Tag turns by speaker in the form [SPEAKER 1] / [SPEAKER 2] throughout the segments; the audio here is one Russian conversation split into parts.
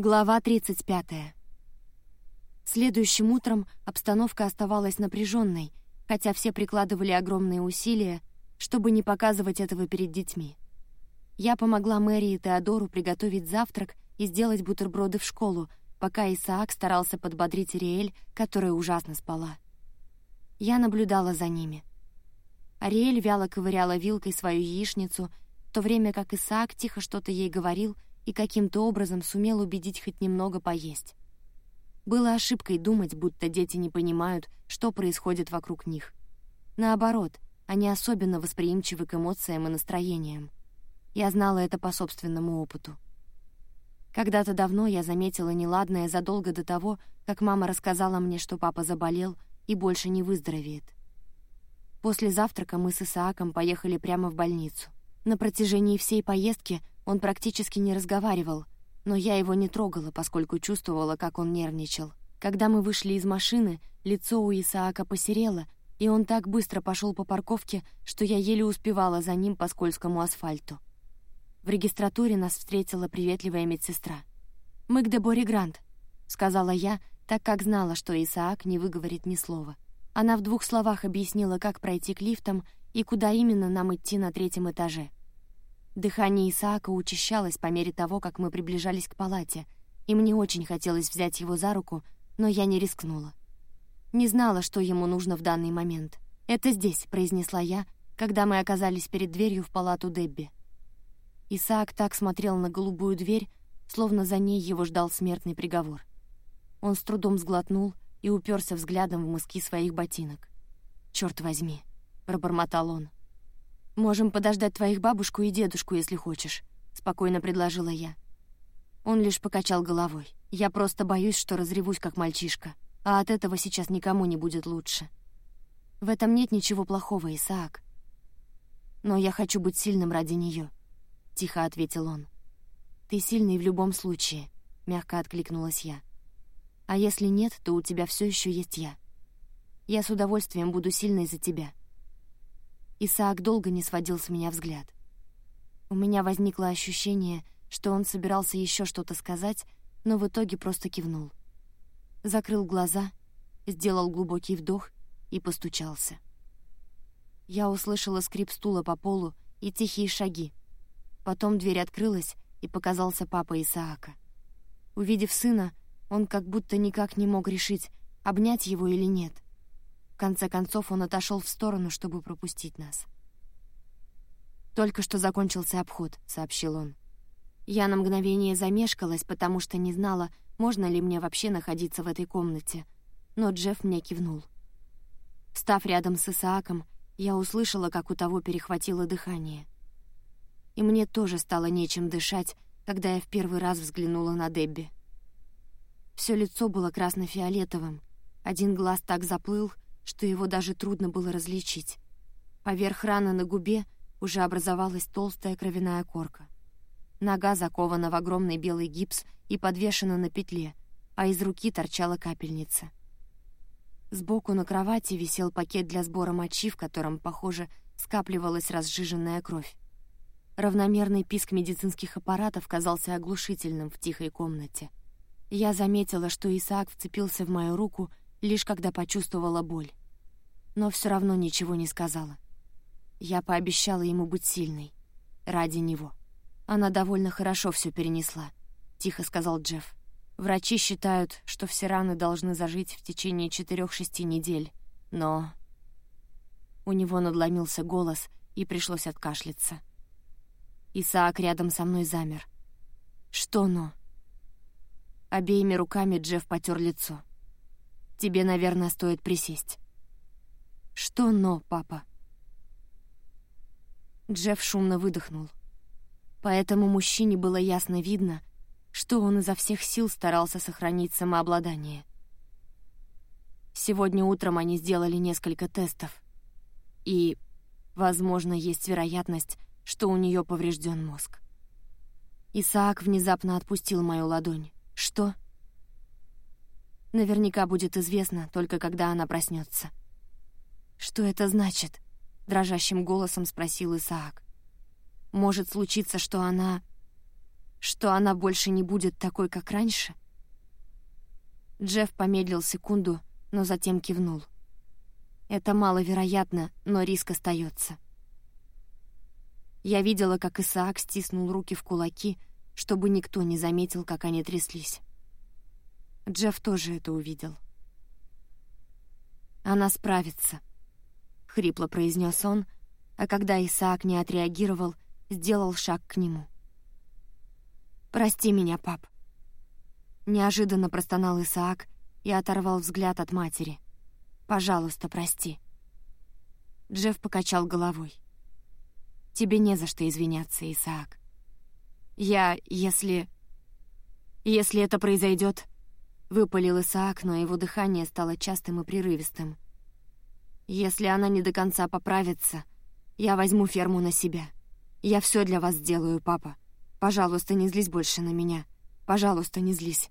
[SPEAKER 1] Глава 35. Следующим утром обстановка оставалась напряженной, хотя все прикладывали огромные усилия, чтобы не показывать этого перед детьми. Я помогла Мэри и Теодору приготовить завтрак и сделать бутерброды в школу, пока Исаак старался подбодрить Ариэль, которая ужасно спала. Я наблюдала за ними. Ариэль вяло ковыряла вилкой свою яичницу, в то время как Исаак тихо что-то ей говорил — и каким-то образом сумел убедить хоть немного поесть. Было ошибкой думать, будто дети не понимают, что происходит вокруг них. Наоборот, они особенно восприимчивы к эмоциям и настроениям. Я знала это по собственному опыту. Когда-то давно я заметила неладное задолго до того, как мама рассказала мне, что папа заболел и больше не выздоровеет. После завтрака мы с Исааком поехали прямо в больницу. На протяжении всей поездки он практически не разговаривал, но я его не трогала, поскольку чувствовала, как он нервничал. Когда мы вышли из машины, лицо у Исаака посерело, и он так быстро пошел по парковке, что я еле успевала за ним по скользкому асфальту. В регистратуре нас встретила приветливая медсестра. «Мы к Деборе Грант», — сказала я, так как знала, что Исаак не выговорит ни слова. Она в двух словах объяснила, как пройти к лифтам и куда именно нам идти на третьем этаже. Дыхание Исаака учащалось по мере того, как мы приближались к палате, и мне очень хотелось взять его за руку, но я не рискнула. Не знала, что ему нужно в данный момент. «Это здесь», — произнесла я, когда мы оказались перед дверью в палату Дебби. Исаак так смотрел на голубую дверь, словно за ней его ждал смертный приговор. Он с трудом сглотнул и уперся взглядом в мыски своих ботинок. «Чёрт возьми», — пробормотал он. «Можем подождать твоих бабушку и дедушку, если хочешь», — спокойно предложила я. Он лишь покачал головой. «Я просто боюсь, что разревусь, как мальчишка, а от этого сейчас никому не будет лучше. В этом нет ничего плохого, Исаак. Но я хочу быть сильным ради нее, тихо ответил он. «Ты сильный в любом случае», — мягко откликнулась я. «А если нет, то у тебя все еще есть я. Я с удовольствием буду сильной за тебя». Исаак долго не сводил с меня взгляд. У меня возникло ощущение, что он собирался еще что-то сказать, но в итоге просто кивнул. Закрыл глаза, сделал глубокий вдох и постучался. Я услышала скрип стула по полу и тихие шаги. Потом дверь открылась, и показался папа Исаака. Увидев сына, он как будто никак не мог решить, обнять его или нет — конце концов он отошел в сторону, чтобы пропустить нас. «Только что закончился обход», — сообщил он. Я на мгновение замешкалась, потому что не знала, можно ли мне вообще находиться в этой комнате, но Джефф мне кивнул. Став рядом с Исааком, я услышала, как у того перехватило дыхание. И мне тоже стало нечем дышать, когда я в первый раз взглянула на Дебби. Все лицо было красно-фиолетовым, один глаз так заплыл, что его даже трудно было различить. Поверх раны на губе уже образовалась толстая кровяная корка. Нога закована в огромный белый гипс и подвешена на петле, а из руки торчала капельница. Сбоку на кровати висел пакет для сбора мочи, в котором, похоже, скапливалась разжиженная кровь. Равномерный писк медицинских аппаратов казался оглушительным в тихой комнате. Я заметила, что Исаак вцепился в мою руку, лишь когда почувствовала боль но все равно ничего не сказала. Я пообещала ему быть сильной. Ради него. Она довольно хорошо все перенесла, — тихо сказал Джефф. Врачи считают, что все раны должны зажить в течение четырех-шести недель, но... У него надломился голос, и пришлось откашляться. Исаак рядом со мной замер. «Что «но»?» Обеими руками Джефф потер лицо. «Тебе, наверное, стоит присесть». «Что «но», папа?» Джефф шумно выдохнул. Поэтому мужчине было ясно видно, что он изо всех сил старался сохранить самообладание. Сегодня утром они сделали несколько тестов, и, возможно, есть вероятность, что у нее поврежден мозг. Исаак внезапно отпустил мою ладонь. «Что?» Наверняка будет известно, только когда она проснется. «Что это значит?» — дрожащим голосом спросил Исаак. «Может случиться, что она...» Что она больше не будет такой, как раньше? Джефф помедлил секунду, но затем кивнул. Это маловероятно, но риск остается. Я видела, как Исаак стиснул руки в кулаки, чтобы никто не заметил, как они тряслись. Джефф тоже это увидел. «Она справится», — хрипло произнес он, а когда Исаак не отреагировал, сделал шаг к нему. «Прости меня, пап». Неожиданно простонал Исаак и оторвал взгляд от матери. «Пожалуйста, прости». Джефф покачал головой. «Тебе не за что извиняться, Исаак. Я, если... Если это произойдет, выпалил Исаак, но его дыхание стало частым и прерывистым. Если она не до конца поправится, я возьму ферму на себя. Я все для вас сделаю, папа. Пожалуйста, не злись больше на меня. Пожалуйста, не злись.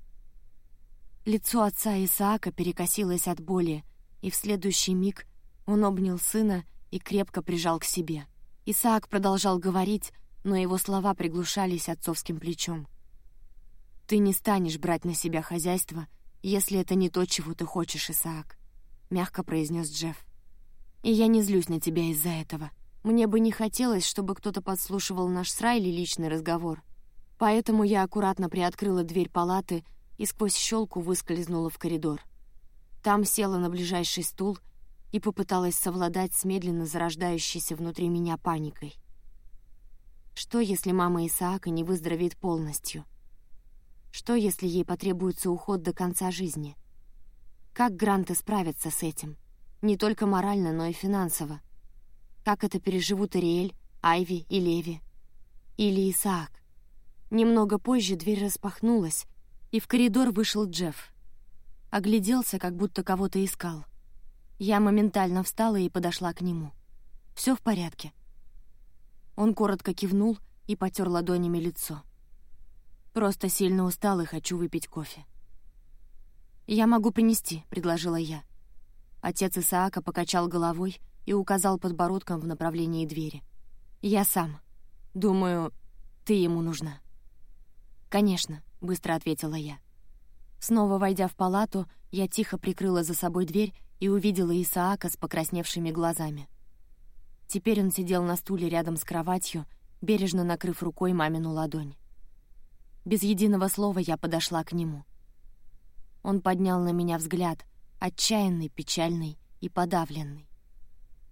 [SPEAKER 1] Лицо отца Исаака перекосилось от боли, и в следующий миг он обнял сына и крепко прижал к себе. Исаак продолжал говорить, но его слова приглушались отцовским плечом. «Ты не станешь брать на себя хозяйство, если это не то, чего ты хочешь, Исаак», — мягко произнес Джефф. «И я не злюсь на тебя из-за этого. Мне бы не хотелось, чтобы кто-то подслушивал наш с Райли личный разговор. Поэтому я аккуратно приоткрыла дверь палаты и сквозь щелку выскользнула в коридор. Там села на ближайший стул и попыталась совладать с медленно зарождающейся внутри меня паникой. Что, если мама Исаака не выздоровеет полностью? Что, если ей потребуется уход до конца жизни? Как Гранты справятся с этим? Не только морально, но и финансово. Как это переживут Ариэль, Айви и Леви? Или Исаак? Немного позже дверь распахнулась, и в коридор вышел Джефф. Огляделся, как будто кого-то искал. Я моментально встала и подошла к нему. Все в порядке. Он коротко кивнул и потер ладонями лицо. Просто сильно устал и хочу выпить кофе. «Я могу принести», — предложила я. Отец Исаака покачал головой и указал подбородком в направлении двери. «Я сам. Думаю, ты ему нужна». «Конечно», — быстро ответила я. Снова войдя в палату, я тихо прикрыла за собой дверь и увидела Исаака с покрасневшими глазами. Теперь он сидел на стуле рядом с кроватью, бережно накрыв рукой мамину ладонь. Без единого слова я подошла к нему. Он поднял на меня взгляд, отчаянный, печальный и подавленный.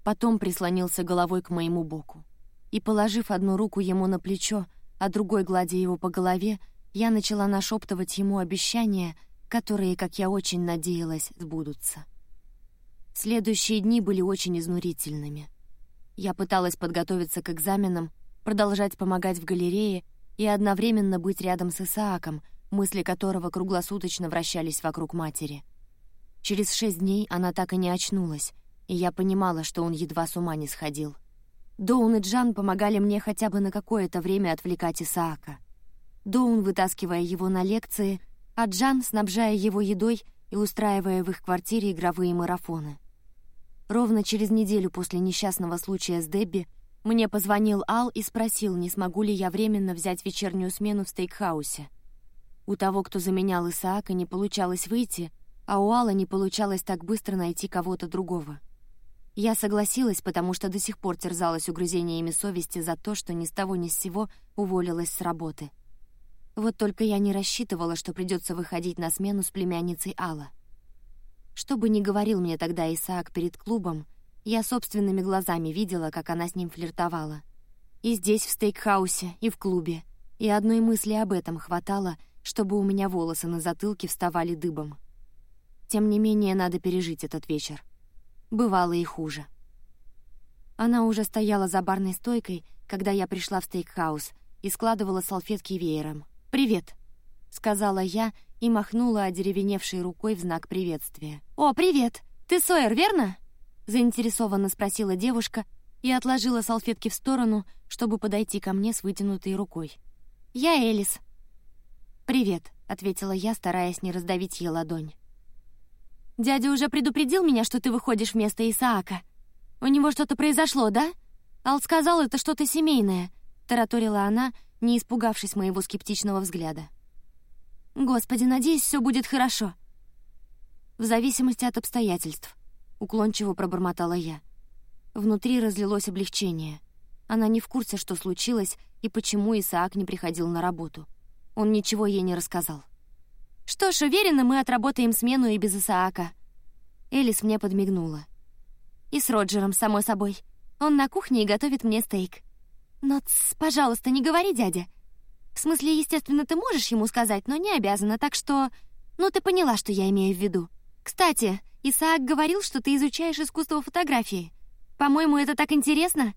[SPEAKER 1] Потом прислонился головой к моему боку. И, положив одну руку ему на плечо, а другой гладя его по голове, я начала нашептывать ему обещания, которые, как я очень надеялась, сбудутся. Следующие дни были очень изнурительными. Я пыталась подготовиться к экзаменам, продолжать помогать в галерее и одновременно быть рядом с Исааком, мысли которого круглосуточно вращались вокруг матери. Через шесть дней она так и не очнулась, и я понимала, что он едва с ума не сходил. Доун и Джан помогали мне хотя бы на какое-то время отвлекать Исаака. Доун вытаскивая его на лекции, а Джан снабжая его едой и устраивая в их квартире игровые марафоны. Ровно через неделю после несчастного случая с Дебби мне позвонил Ал и спросил, не смогу ли я временно взять вечернюю смену в стейкхаусе. У того, кто заменял Исаака, не получалось выйти, а у Алла не получалось так быстро найти кого-то другого. Я согласилась, потому что до сих пор терзалась угрызениями совести за то, что ни с того ни с сего уволилась с работы. Вот только я не рассчитывала, что придется выходить на смену с племянницей Алла. Что бы ни говорил мне тогда Исаак перед клубом, я собственными глазами видела, как она с ним флиртовала. И здесь, в стейкхаусе, и в клубе. И одной мысли об этом хватало, чтобы у меня волосы на затылке вставали дыбом. Тем не менее, надо пережить этот вечер. Бывало и хуже. Она уже стояла за барной стойкой, когда я пришла в стейкхаус и складывала салфетки веером. «Привет», — сказала я и махнула одеревеневшей рукой в знак приветствия. «О, привет! Ты Сойер, верно?» — заинтересованно спросила девушка и отложила салфетки в сторону, чтобы подойти ко мне с вытянутой рукой. «Я Элис». «Привет», — ответила я, стараясь не раздавить ей ладонь. «Дядя уже предупредил меня, что ты выходишь вместо Исаака. У него что-то произошло, да? Ал сказал, это что-то семейное», — тараторила она, не испугавшись моего скептичного взгляда. «Господи, надеюсь, все будет хорошо». «В зависимости от обстоятельств», — уклончиво пробормотала я. Внутри разлилось облегчение. Она не в курсе, что случилось и почему Исаак не приходил на работу. Он ничего ей не рассказал. «Что ж, уверена, мы отработаем смену и без Исаака». Элис мне подмигнула. «И с Роджером, само собой. Он на кухне и готовит мне стейк». «Но, тс, пожалуйста, не говори дядя. В смысле, естественно, ты можешь ему сказать, но не обязана, так что... Ну, ты поняла, что я имею в виду. Кстати, Исаак говорил, что ты изучаешь искусство фотографии. По-моему, это так интересно.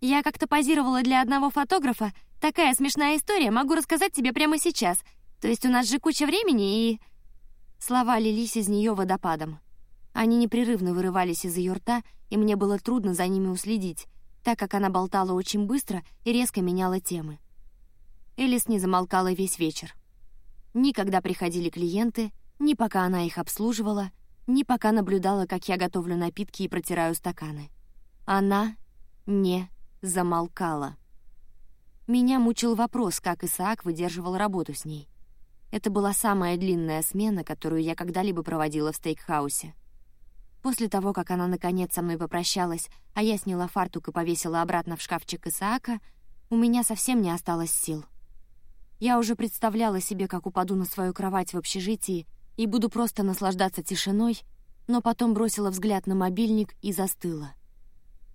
[SPEAKER 1] Я как-то позировала для одного фотографа. Такая смешная история, могу рассказать тебе прямо сейчас. То есть у нас же куча времени и... Слова лились из нее водопадом. Они непрерывно вырывались из ее рта, и мне было трудно за ними уследить, так как она болтала очень быстро и резко меняла темы. Элис не замолкала весь вечер. Ни когда приходили клиенты, ни пока она их обслуживала, ни пока наблюдала, как я готовлю напитки и протираю стаканы. Она не замолкала. Меня мучил вопрос, как Исаак выдерживал работу с ней. Это была самая длинная смена, которую я когда-либо проводила в стейкхаусе. После того, как она наконец со мной попрощалась, а я сняла фартук и повесила обратно в шкафчик Исаака, у меня совсем не осталось сил. Я уже представляла себе, как упаду на свою кровать в общежитии и буду просто наслаждаться тишиной, но потом бросила взгляд на мобильник и застыла.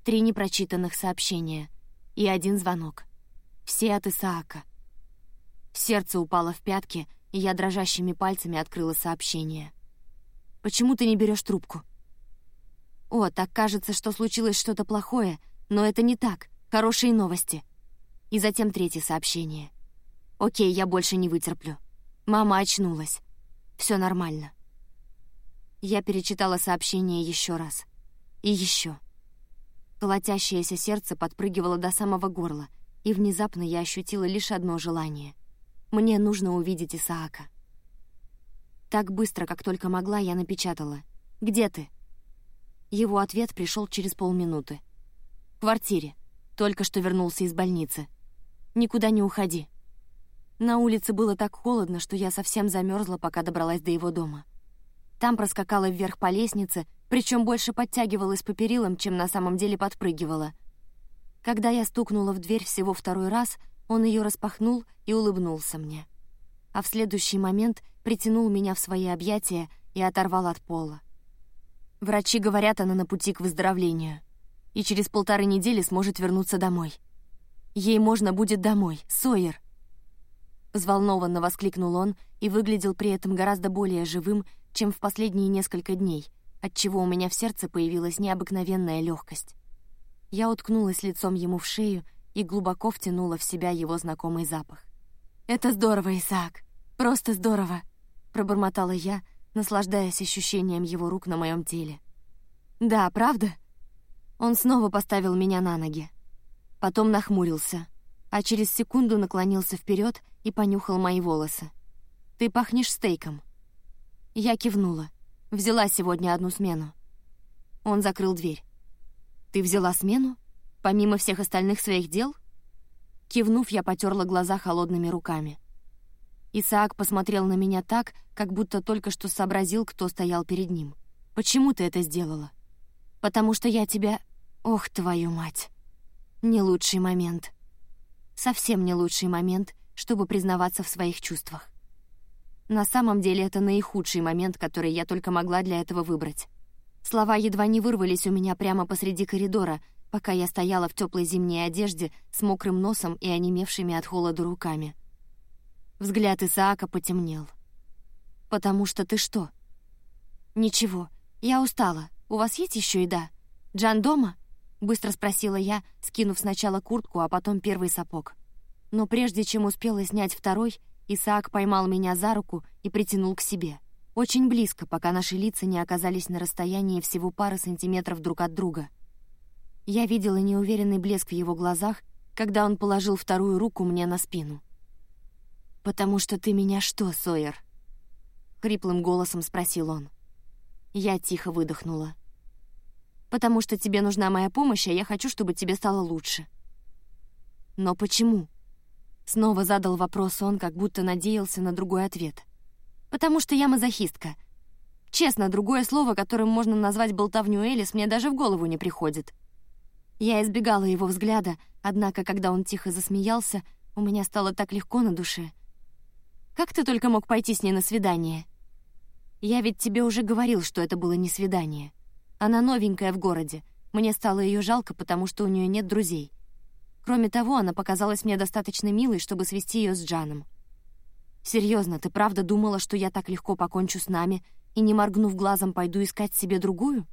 [SPEAKER 1] Три непрочитанных сообщения и один звонок. Все от Исаака. Сердце упало в пятки, и я дрожащими пальцами открыла сообщение. «Почему ты не берешь трубку?» «О, так кажется, что случилось что-то плохое, но это не так. Хорошие новости». И затем третье сообщение — Окей, я больше не вытерплю. Мама очнулась. Все нормально. Я перечитала сообщение еще раз. И еще. Колотящееся сердце подпрыгивало до самого горла, и внезапно я ощутила лишь одно желание. Мне нужно увидеть Исаака. Так быстро, как только могла, я напечатала. «Где ты?» Его ответ пришел через полминуты. «В квартире. Только что вернулся из больницы. Никуда не уходи. На улице было так холодно, что я совсем замерзла, пока добралась до его дома. Там проскакала вверх по лестнице, причем больше подтягивалась по перилам, чем на самом деле подпрыгивала. Когда я стукнула в дверь всего второй раз, он ее распахнул и улыбнулся мне. А в следующий момент притянул меня в свои объятия и оторвал от пола. Врачи говорят, она на пути к выздоровлению. И через полторы недели сможет вернуться домой. Ей можно будет домой, Сойер. Взволнованно воскликнул он и выглядел при этом гораздо более живым, чем в последние несколько дней, отчего у меня в сердце появилась необыкновенная легкость. Я уткнулась лицом ему в шею и глубоко втянула в себя его знакомый запах. «Это здорово, Исаак! Просто здорово!» — пробормотала я, наслаждаясь ощущением его рук на моем теле. «Да, правда?» Он снова поставил меня на ноги. Потом нахмурился, а через секунду наклонился вперед и понюхал мои волосы. «Ты пахнешь стейком». Я кивнула. Взяла сегодня одну смену. Он закрыл дверь. «Ты взяла смену? Помимо всех остальных своих дел?» Кивнув, я потерла глаза холодными руками. Исаак посмотрел на меня так, как будто только что сообразил, кто стоял перед ним. «Почему ты это сделала?» «Потому что я тебя... Ох, твою мать!» Не лучший момент. Совсем не лучший момент, чтобы признаваться в своих чувствах. На самом деле это наихудший момент, который я только могла для этого выбрать. Слова едва не вырвались у меня прямо посреди коридора, пока я стояла в теплой зимней одежде с мокрым носом и онемевшими от холода руками. Взгляд Исаака потемнел. «Потому что ты что?» «Ничего, я устала. У вас есть еще еда? Джан дома?» — быстро спросила я, скинув сначала куртку, а потом первый сапог. Но прежде чем успела снять второй, Исаак поймал меня за руку и притянул к себе. Очень близко, пока наши лица не оказались на расстоянии всего пары сантиметров друг от друга. Я видела неуверенный блеск в его глазах, когда он положил вторую руку мне на спину. «Потому что ты меня что, Сойер?» — хриплым голосом спросил он. Я тихо выдохнула. «Потому что тебе нужна моя помощь, а я хочу, чтобы тебе стало лучше». «Но почему?» Снова задал вопрос он, как будто надеялся на другой ответ. «Потому что я мазохистка. Честно, другое слово, которым можно назвать болтовню Элис, мне даже в голову не приходит». Я избегала его взгляда, однако, когда он тихо засмеялся, у меня стало так легко на душе. «Как ты только мог пойти с ней на свидание?» «Я ведь тебе уже говорил, что это было не свидание. Она новенькая в городе. Мне стало ее жалко, потому что у нее нет друзей. Кроме того, она показалась мне достаточно милой, чтобы свести ее с Джаном. Серьезно, ты правда думала, что я так легко покончу с нами и, не моргнув глазом, пойду искать себе другую?»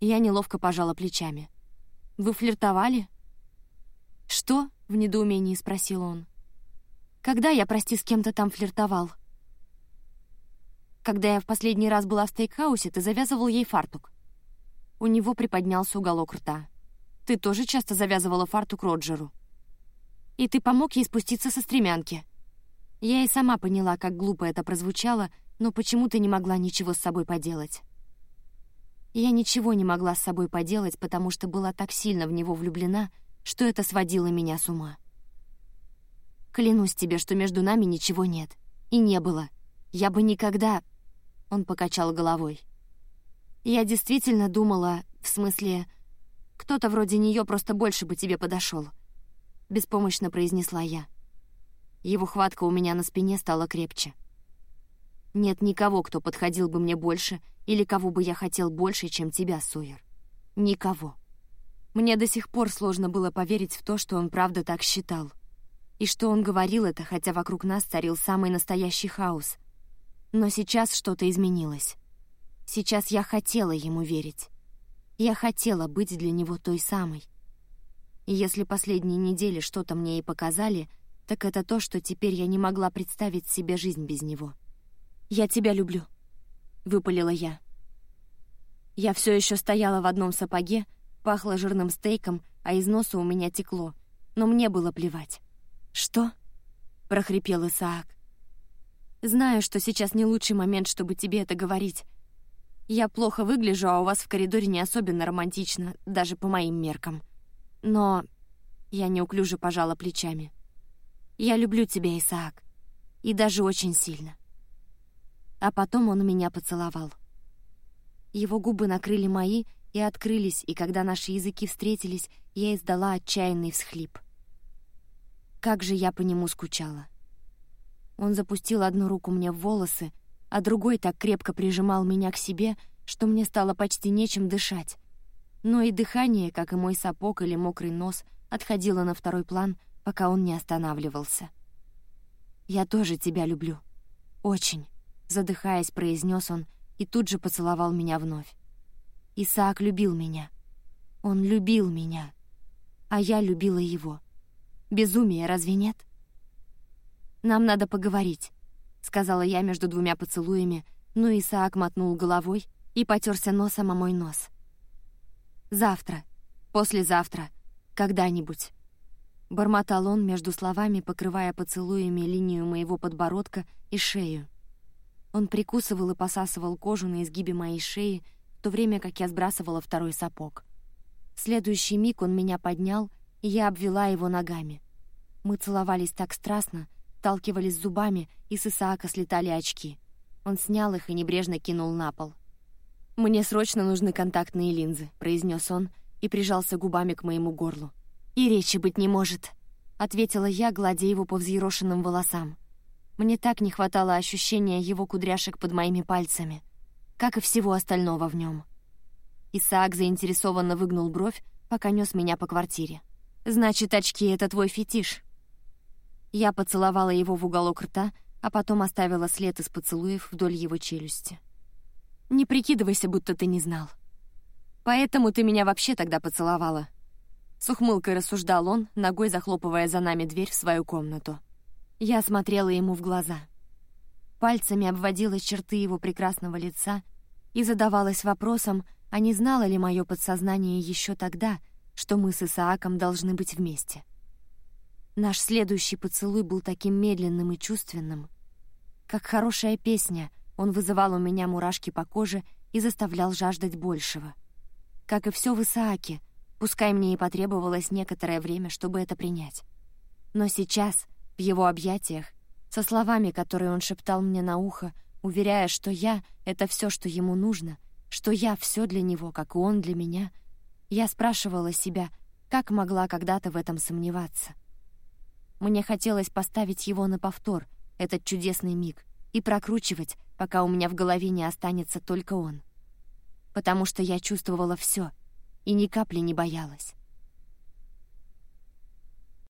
[SPEAKER 1] Я неловко пожала плечами. «Вы флиртовали?» «Что?» — в недоумении спросил он. «Когда я, прости, с кем-то там флиртовал?» «Когда я в последний раз была в стейкхаусе, ты завязывал ей фартук». У него приподнялся уголок рта. Ты тоже часто завязывала фартук Роджеру. И ты помог ей спуститься со стремянки. Я и сама поняла, как глупо это прозвучало, но почему ты не могла ничего с собой поделать. Я ничего не могла с собой поделать, потому что была так сильно в него влюблена, что это сводило меня с ума. Клянусь тебе, что между нами ничего нет. И не было. Я бы никогда... Он покачал головой. Я действительно думала, в смысле, кто-то вроде нее просто больше бы тебе подошел. Беспомощно произнесла я. Его хватка у меня на спине стала крепче. Нет никого, кто подходил бы мне больше или кого бы я хотел больше, чем тебя, Сойер. Никого. Мне до сих пор сложно было поверить в то, что он правда так считал. И что он говорил это, хотя вокруг нас царил самый настоящий хаос. Но сейчас что-то изменилось. Сейчас я хотела ему верить. Я хотела быть для него той самой. И если последние недели что-то мне и показали, так это то, что теперь я не могла представить себе жизнь без него. «Я тебя люблю», — выпалила я. Я все еще стояла в одном сапоге, пахло жирным стейком, а из носа у меня текло, но мне было плевать. «Что?» — прохрипел Исаак. «Знаю, что сейчас не лучший момент, чтобы тебе это говорить, я плохо выгляжу, а у вас в коридоре не особенно романтично, даже по моим меркам. Но я неуклюже пожала плечами. Я люблю тебя, Исаак, и даже очень сильно. А потом он меня поцеловал. Его губы накрыли мои и открылись, и когда наши языки встретились, я издала отчаянный всхлип. Как же я по нему скучала. Он запустил одну руку мне в волосы, а другой так крепко прижимал меня к себе, что мне стало почти нечем дышать. Но и дыхание, как и мой сапог или мокрый нос, отходило на второй план, пока он не останавливался. «Я тоже тебя люблю. Очень», — задыхаясь, произнес он и тут же поцеловал меня вновь. Исаак любил меня. Он любил меня. А я любила его. Безумие, разве нет? Нам надо поговорить сказала я между двумя поцелуями, но Исаак мотнул головой и потерся носом о мой нос. «Завтра, послезавтра, когда-нибудь». Бормотал он между словами, покрывая поцелуями линию моего подбородка и шею. Он прикусывал и посасывал кожу на изгибе моей шеи, в то время как я сбрасывала второй сапог. В следующий миг он меня поднял, и я обвела его ногами. Мы целовались так страстно, сталкивались зубами, и с Исаака слетали очки. Он снял их и небрежно кинул на пол. «Мне срочно нужны контактные линзы», — произнес он и прижался губами к моему горлу. «И речи быть не может», — ответила я, гладя его по взъерошенным волосам. Мне так не хватало ощущения его кудряшек под моими пальцами, как и всего остального в нем. Исаак заинтересованно выгнул бровь, пока нес меня по квартире. «Значит, очки — это твой фетиш», я поцеловала его в уголок рта, а потом оставила след из поцелуев вдоль его челюсти. «Не прикидывайся, будто ты не знал. Поэтому ты меня вообще тогда поцеловала». С ухмылкой рассуждал он, ногой захлопывая за нами дверь в свою комнату. Я смотрела ему в глаза. Пальцами обводила черты его прекрасного лица и задавалась вопросом, а не знало ли мое подсознание еще тогда, что мы с Исааком должны быть вместе. Наш следующий поцелуй был таким медленным и чувственным. Как хорошая песня, он вызывал у меня мурашки по коже и заставлял жаждать большего. Как и все в Исааке, пускай мне и потребовалось некоторое время, чтобы это принять. Но сейчас, в его объятиях, со словами, которые он шептал мне на ухо, уверяя, что я — это все, что ему нужно, что я — все для него, как и он для меня, я спрашивала себя, как могла когда-то в этом сомневаться. Мне хотелось поставить его на повтор, этот чудесный миг, и прокручивать, пока у меня в голове не останется только он. Потому что я чувствовала все и ни капли не боялась.